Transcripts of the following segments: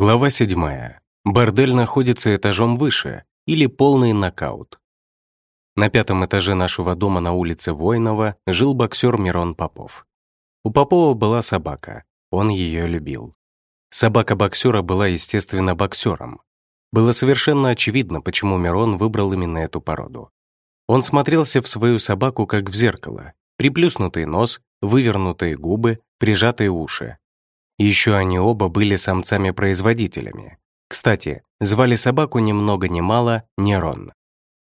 Глава 7. Бордель находится этажом выше или полный нокаут. На пятом этаже нашего дома на улице Войнова жил боксер Мирон Попов. У Попова была собака, он ее любил. Собака боксера была, естественно, боксером. Было совершенно очевидно, почему Мирон выбрал именно эту породу. Он смотрелся в свою собаку как в зеркало. Приплюснутый нос, вывернутые губы, прижатые уши. Еще они оба были самцами-производителями. Кстати, звали собаку ни много ни мало Нерон.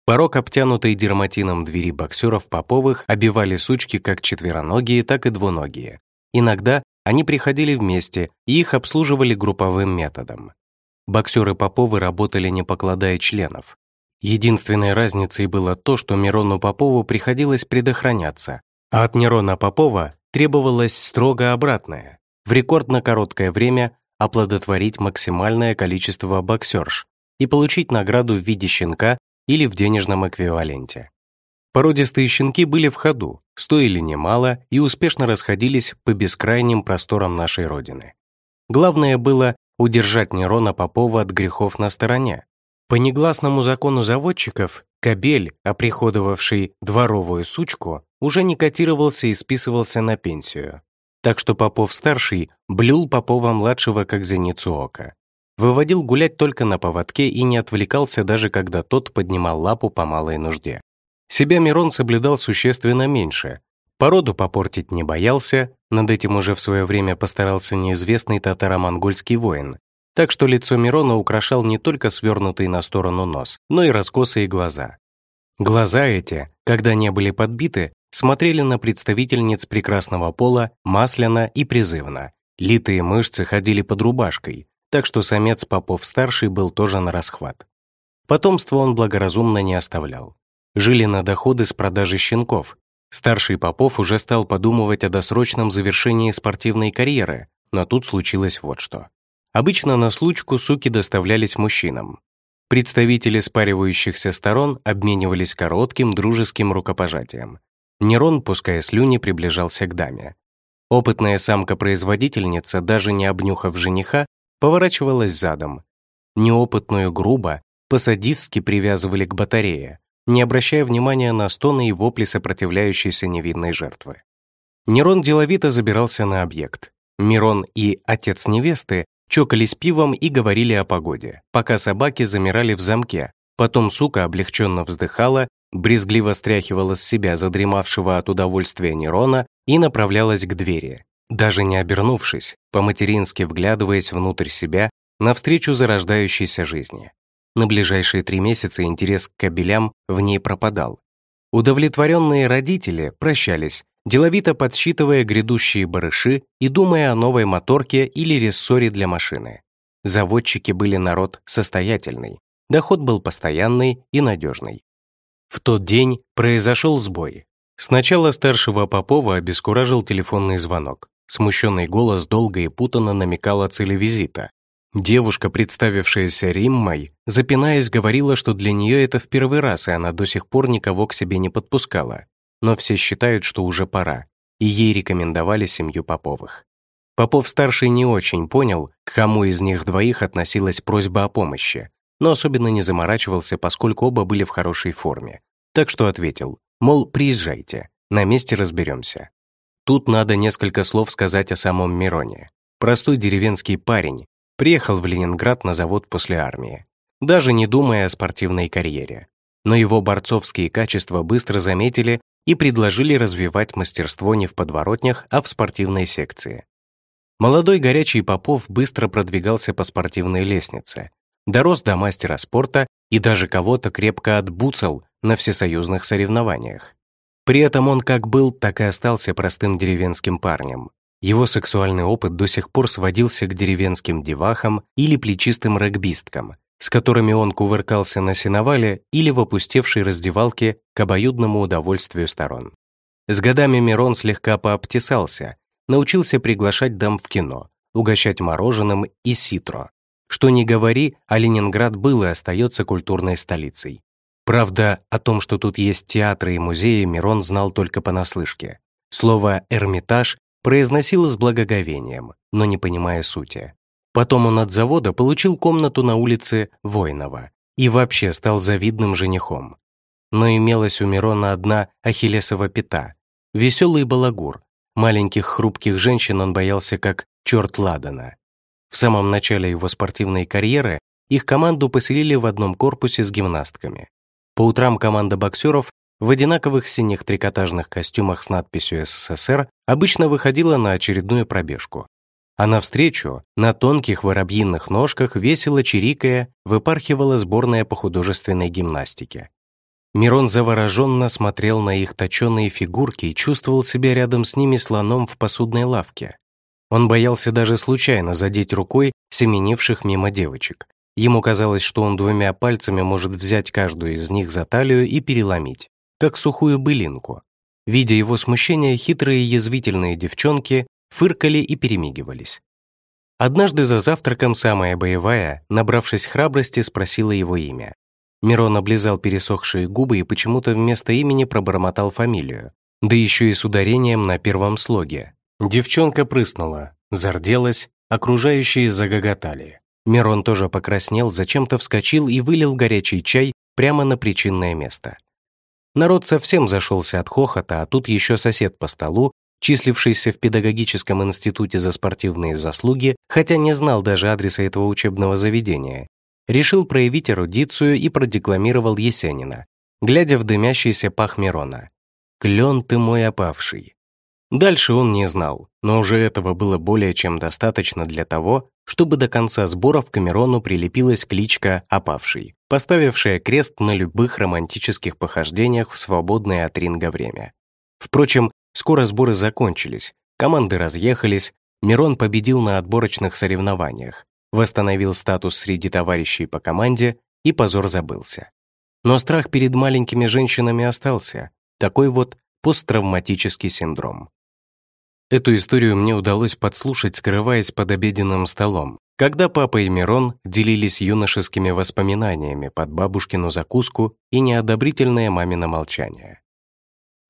Порог, обтянутый дерматином двери боксеров Поповых, обивали сучки как четвероногие, так и двуногие. Иногда они приходили вместе, и их обслуживали групповым методом. Боксеры Поповы работали не покладая членов. Единственной разницей было то, что Мирону Попову приходилось предохраняться, а от Нерона Попова требовалось строго обратное в рекордно короткое время оплодотворить максимальное количество боксерш и получить награду в виде щенка или в денежном эквиваленте. Породистые щенки были в ходу, стоили немало и успешно расходились по бескрайним просторам нашей Родины. Главное было удержать Нерона Попова от грехов на стороне. По негласному закону заводчиков, кобель, оприходовавший дворовую сучку, уже не котировался и списывался на пенсию так что Попов-старший блюл Попова-младшего как зеницу ока. Выводил гулять только на поводке и не отвлекался даже когда тот поднимал лапу по малой нужде. Себя Мирон соблюдал существенно меньше. Породу попортить не боялся, над этим уже в свое время постарался неизвестный татаро-монгольский воин, так что лицо Мирона украшал не только свернутый на сторону нос, но и раскосые глаза. Глаза эти, когда не были подбиты, смотрели на представительниц прекрасного пола масляно и призывно. Литые мышцы ходили под рубашкой, так что самец Попов-старший был тоже на расхват. Потомство он благоразумно не оставлял. Жили на доходы с продажи щенков. Старший Попов уже стал подумывать о досрочном завершении спортивной карьеры, но тут случилось вот что. Обычно на случку суки доставлялись мужчинам. Представители спаривающихся сторон обменивались коротким дружеским рукопожатием. Нерон, пуская слюни, приближался к даме. Опытная самка-производительница, даже не обнюхав жениха, поворачивалась задом. Неопытную грубо, по-садистски привязывали к батарее, не обращая внимания на стоны и вопли сопротивляющейся невинной жертвы. Нерон деловито забирался на объект. Мирон и отец невесты чокались пивом и говорили о погоде, пока собаки замирали в замке. Потом сука облегченно вздыхала брезгливо стряхивала с себя задремавшего от удовольствия Нерона и направлялась к двери, даже не обернувшись, по-матерински вглядываясь внутрь себя навстречу зарождающейся жизни. На ближайшие три месяца интерес к кабелям в ней пропадал. Удовлетворенные родители прощались, деловито подсчитывая грядущие барыши и думая о новой моторке или рессоре для машины. Заводчики были народ состоятельный, доход был постоянный и надежный. В тот день произошел сбой. Сначала старшего Попова обескуражил телефонный звонок. Смущенный голос долго и путанно намекал о цели визита. Девушка, представившаяся Риммой, запинаясь, говорила, что для нее это в первый раз, и она до сих пор никого к себе не подпускала. Но все считают, что уже пора, и ей рекомендовали семью Поповых. Попов-старший не очень понял, к кому из них двоих относилась просьба о помощи, но особенно не заморачивался, поскольку оба были в хорошей форме. Так что ответил, мол, приезжайте, на месте разберемся. Тут надо несколько слов сказать о самом Мироне. Простой деревенский парень, приехал в Ленинград на завод после армии, даже не думая о спортивной карьере. Но его борцовские качества быстро заметили и предложили развивать мастерство не в подворотнях, а в спортивной секции. Молодой горячий Попов быстро продвигался по спортивной лестнице, дорос до мастера спорта и даже кого-то крепко отбуцал на всесоюзных соревнованиях. При этом он как был, так и остался простым деревенским парнем. Его сексуальный опыт до сих пор сводился к деревенским девахам или плечистым регбисткам, с которыми он кувыркался на сеновале или в опустевшей раздевалке к обоюдному удовольствию сторон. С годами Мирон слегка пообтесался, научился приглашать дам в кино, угощать мороженым и ситро, что не говори, а Ленинград был и остается культурной столицей. Правда, о том, что тут есть театры и музеи, Мирон знал только понаслышке. Слово «Эрмитаж» произносил с благоговением, но не понимая сути. Потом он от завода получил комнату на улице Войнова и вообще стал завидным женихом. Но имелась у Мирона одна ахиллесова пята, веселый балагур. Маленьких хрупких женщин он боялся как черт ладана. В самом начале его спортивной карьеры их команду поселили в одном корпусе с гимнастками. По утрам команда боксеров в одинаковых синих трикотажных костюмах с надписью «СССР» обычно выходила на очередную пробежку. А навстречу, на тонких воробьиных ножках, весело чирикая, выпархивала сборная по художественной гимнастике. Мирон завороженно смотрел на их точеные фигурки и чувствовал себя рядом с ними слоном в посудной лавке. Он боялся даже случайно задеть рукой семенивших мимо девочек. Ему казалось, что он двумя пальцами может взять каждую из них за талию и переломить, как сухую былинку. Видя его смущение, хитрые язвительные девчонки фыркали и перемигивались. Однажды за завтраком самая боевая, набравшись храбрости, спросила его имя. Мирон облизал пересохшие губы и почему-то вместо имени пробормотал фамилию, да еще и с ударением на первом слоге. Девчонка прыснула, зарделась, окружающие загоготали. Мирон тоже покраснел, зачем-то вскочил и вылил горячий чай прямо на причинное место. Народ совсем зашелся от хохота, а тут еще сосед по столу, числившийся в педагогическом институте за спортивные заслуги, хотя не знал даже адреса этого учебного заведения, решил проявить эрудицию и продекламировал Есенина, глядя в дымящийся пах Мирона. «Клен ты мой опавший». Дальше он не знал, но уже этого было более чем достаточно для того, чтобы до конца сборов к Мирону прилепилась кличка «Опавший», поставившая крест на любых романтических похождениях в свободное от ринга время. Впрочем, скоро сборы закончились, команды разъехались, Мирон победил на отборочных соревнованиях, восстановил статус среди товарищей по команде и позор забылся. Но страх перед маленькими женщинами остался, такой вот посттравматический синдром. Эту историю мне удалось подслушать, скрываясь под обеденным столом, когда папа и Мирон делились юношескими воспоминаниями под бабушкину закуску и неодобрительное мамино молчание.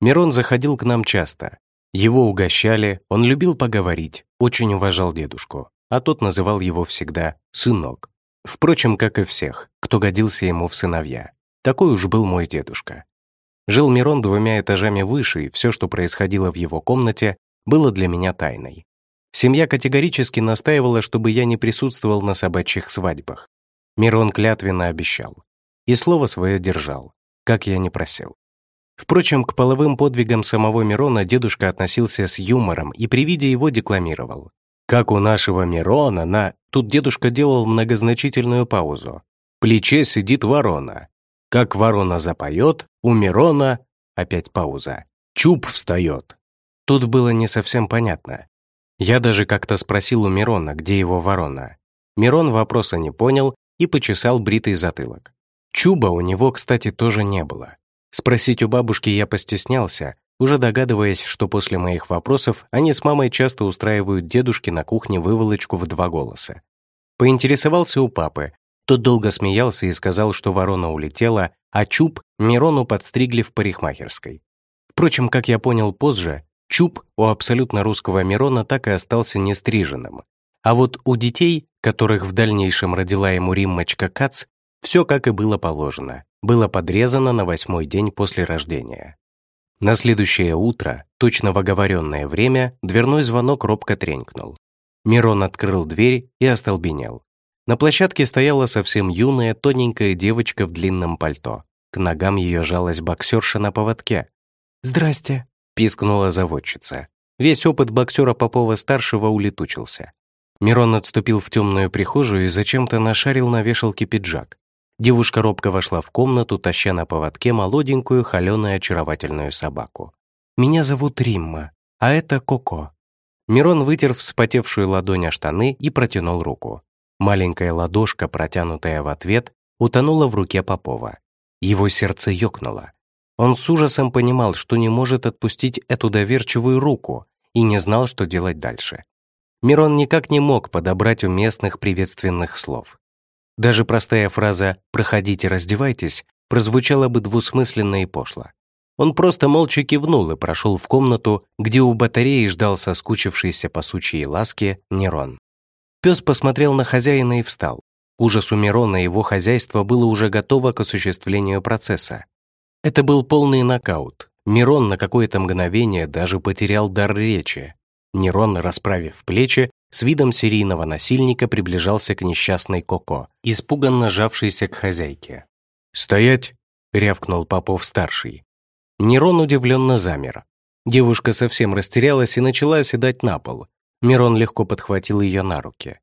Мирон заходил к нам часто. Его угощали, он любил поговорить, очень уважал дедушку а тот называл его всегда «сынок». Впрочем, как и всех, кто годился ему в сыновья. Такой уж был мой дедушка. Жил Мирон двумя этажами выше, и все, что происходило в его комнате, было для меня тайной. Семья категорически настаивала, чтобы я не присутствовал на собачьих свадьбах. Мирон клятвенно обещал. И слово свое держал, как я не просил. Впрочем, к половым подвигам самого Мирона дедушка относился с юмором и при виде его декламировал. Как у нашего Мирона на... Тут дедушка делал многозначительную паузу. Плече сидит ворона. Как ворона запоет, у Мирона... Опять пауза. Чуб встает. Тут было не совсем понятно. Я даже как-то спросил у Мирона, где его ворона. Мирон вопроса не понял и почесал бритый затылок. Чуба у него, кстати, тоже не было. Спросить у бабушки я постеснялся, уже догадываясь, что после моих вопросов они с мамой часто устраивают дедушке на кухне выволочку в два голоса. Поинтересовался у папы. Тот долго смеялся и сказал, что ворона улетела, а чуб Мирону подстригли в парикмахерской. Впрочем, как я понял позже, чуб у абсолютно русского Мирона так и остался нестриженным. А вот у детей, которых в дальнейшем родила ему Риммочка Кац, все как и было положено, было подрезано на восьмой день после рождения. На следующее утро, точно в оговоренное время, дверной звонок робко тренькнул. Мирон открыл дверь и остолбенел. На площадке стояла совсем юная, тоненькая девочка в длинном пальто. К ногам ее жалась боксерша на поводке. «Здрасте», — пискнула заводчица. Весь опыт боксера Попова-старшего улетучился. Мирон отступил в темную прихожую и зачем-то нашарил на вешалке пиджак. Девушка робко вошла в комнату, таща на поводке молоденькую, холеную, очаровательную собаку. «Меня зовут Римма, а это Коко». Мирон вытер вспотевшую ладонь о штаны и протянул руку. Маленькая ладошка, протянутая в ответ, утонула в руке Попова. Его сердце ёкнуло. Он с ужасом понимал, что не может отпустить эту доверчивую руку и не знал, что делать дальше. Мирон никак не мог подобрать уместных приветственных слов. Даже простая фраза «проходите, раздевайтесь» прозвучала бы двусмысленно и пошло. Он просто молча кивнул и прошел в комнату, где у батареи ждал соскучившийся по сучьей ласке Нерон. Пес посмотрел на хозяина и встал. К ужасу Мирона его хозяйство было уже готово к осуществлению процесса. Это был полный нокаут. Мирон на какое-то мгновение даже потерял дар речи. Нерон, расправив плечи, с видом серийного насильника приближался к несчастной Коко, испуганно жавшейся к хозяйке. «Стоять!» — рявкнул Попов-старший. Нерон удивленно замер. Девушка совсем растерялась и начала оседать на пол. Мирон легко подхватил ее на руки.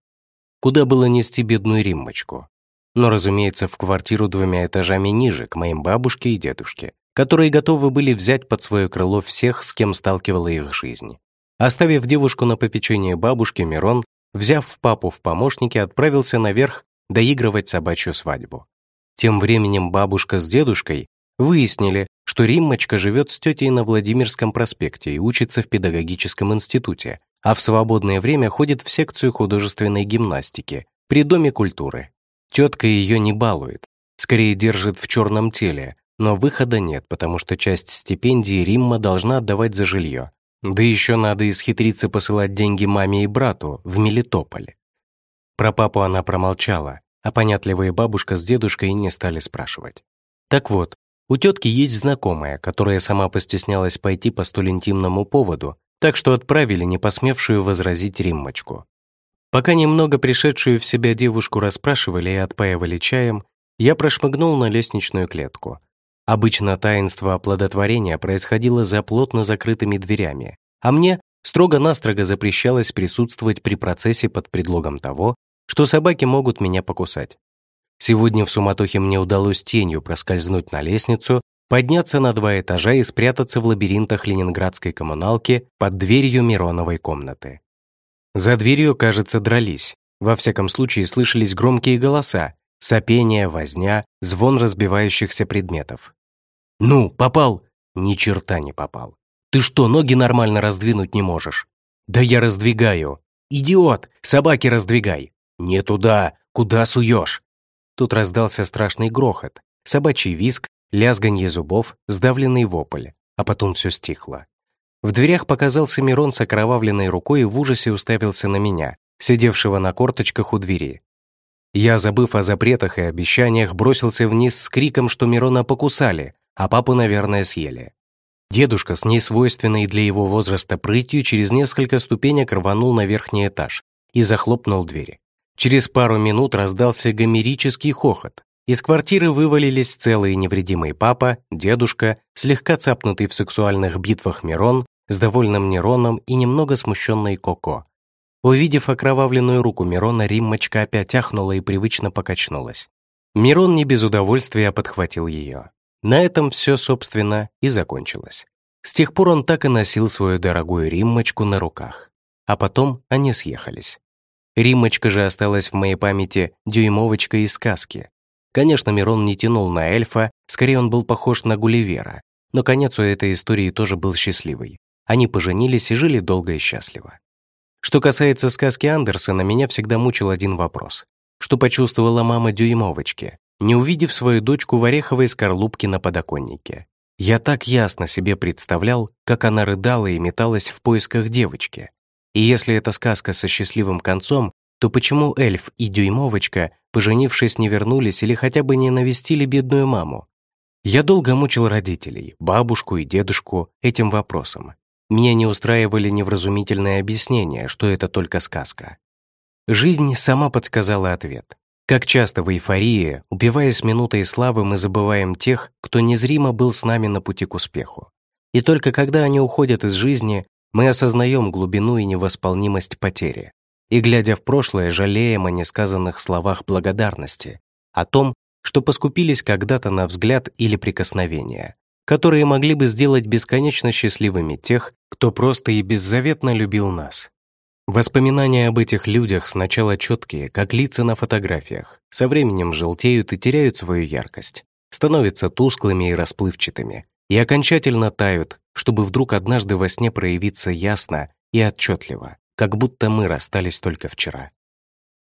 Куда было нести бедную Риммочку? Но, разумеется, в квартиру двумя этажами ниже, к моим бабушке и дедушке, которые готовы были взять под свое крыло всех, с кем сталкивала их жизнь. Оставив девушку на попечение бабушки, Мирон, взяв папу в помощники, отправился наверх доигрывать собачью свадьбу. Тем временем бабушка с дедушкой выяснили, что Риммочка живет с тетей на Владимирском проспекте и учится в педагогическом институте, а в свободное время ходит в секцию художественной гимнастики при Доме культуры. Тетка ее не балует, скорее держит в черном теле, но выхода нет, потому что часть стипендии Римма должна отдавать за жилье. Да еще надо исхитриться посылать деньги маме и брату в Мелитополь. Про папу она промолчала, а понятливая бабушка с дедушкой не стали спрашивать. Так вот, у тетки есть знакомая, которая сама постеснялась пойти по столь интимному поводу, так что отправили не посмевшую возразить Риммочку. Пока немного пришедшую в себя девушку расспрашивали и отпаивали чаем, я прошмыгнул на лестничную клетку — Обычно таинство оплодотворения происходило за плотно закрытыми дверями, а мне строго-настрого запрещалось присутствовать при процессе под предлогом того, что собаки могут меня покусать. Сегодня в суматохе мне удалось тенью проскользнуть на лестницу, подняться на два этажа и спрятаться в лабиринтах ленинградской коммуналки под дверью Мироновой комнаты. За дверью, кажется, дрались. Во всяком случае, слышались громкие голоса, сопение, возня, звон разбивающихся предметов. «Ну, попал!» «Ни черта не попал. Ты что, ноги нормально раздвинуть не можешь?» «Да я раздвигаю!» «Идиот! Собаки раздвигай!» «Не туда! Куда суешь?» Тут раздался страшный грохот, собачий визг, лязганье зубов, сдавленный вопль, а потом все стихло. В дверях показался Мирон с окровавленной рукой и в ужасе уставился на меня, сидевшего на корточках у двери. Я, забыв о запретах и обещаниях, бросился вниз с криком, что Мирона покусали, а папу, наверное, съели. Дедушка с несвойственной для его возраста прытью через несколько ступенек рванул на верхний этаж и захлопнул двери. Через пару минут раздался гомерический хохот. Из квартиры вывалились целый невредимый папа, дедушка, слегка цапнутый в сексуальных битвах Мирон, с довольным Нероном и немного смущенной Коко, Увидев окровавленную руку Мирона, Риммочка опять ахнула и привычно покачнулась. Мирон не без удовольствия подхватил ее. На этом все, собственно, и закончилось. С тех пор он так и носил свою дорогую Риммочку на руках. А потом они съехались. Риммочка же осталась в моей памяти дюймовочкой из сказки. Конечно, Мирон не тянул на эльфа, скорее он был похож на Гулливера. Но конец у этой истории тоже был счастливый. Они поженились и жили долго и счастливо. Что касается сказки Андерсона, меня всегда мучил один вопрос. Что почувствовала мама Дюймовочки, не увидев свою дочку в ореховой скорлупке на подоконнике? Я так ясно себе представлял, как она рыдала и металась в поисках девочки. И если эта сказка со счастливым концом, то почему эльф и дюймовочка, поженившись, не вернулись или хотя бы не навестили бедную маму? Я долго мучил родителей, бабушку и дедушку этим вопросом. Меня не устраивали невразумительные объяснения, что это только сказка. Жизнь сама подсказала ответ. Как часто в эйфории, упиваясь минутой славы, мы забываем тех, кто незримо был с нами на пути к успеху. И только когда они уходят из жизни, мы осознаем глубину и невосполнимость потери. И, глядя в прошлое, жалеем о несказанных словах благодарности, о том, что поскупились когда-то на взгляд или прикосновение, которые могли бы сделать бесконечно счастливыми тех, кто просто и беззаветно любил нас. Воспоминания об этих людях сначала четкие, как лица на фотографиях, со временем желтеют и теряют свою яркость, становятся тусклыми и расплывчатыми, и окончательно тают, чтобы вдруг однажды во сне проявиться ясно и отчетливо, как будто мы расстались только вчера.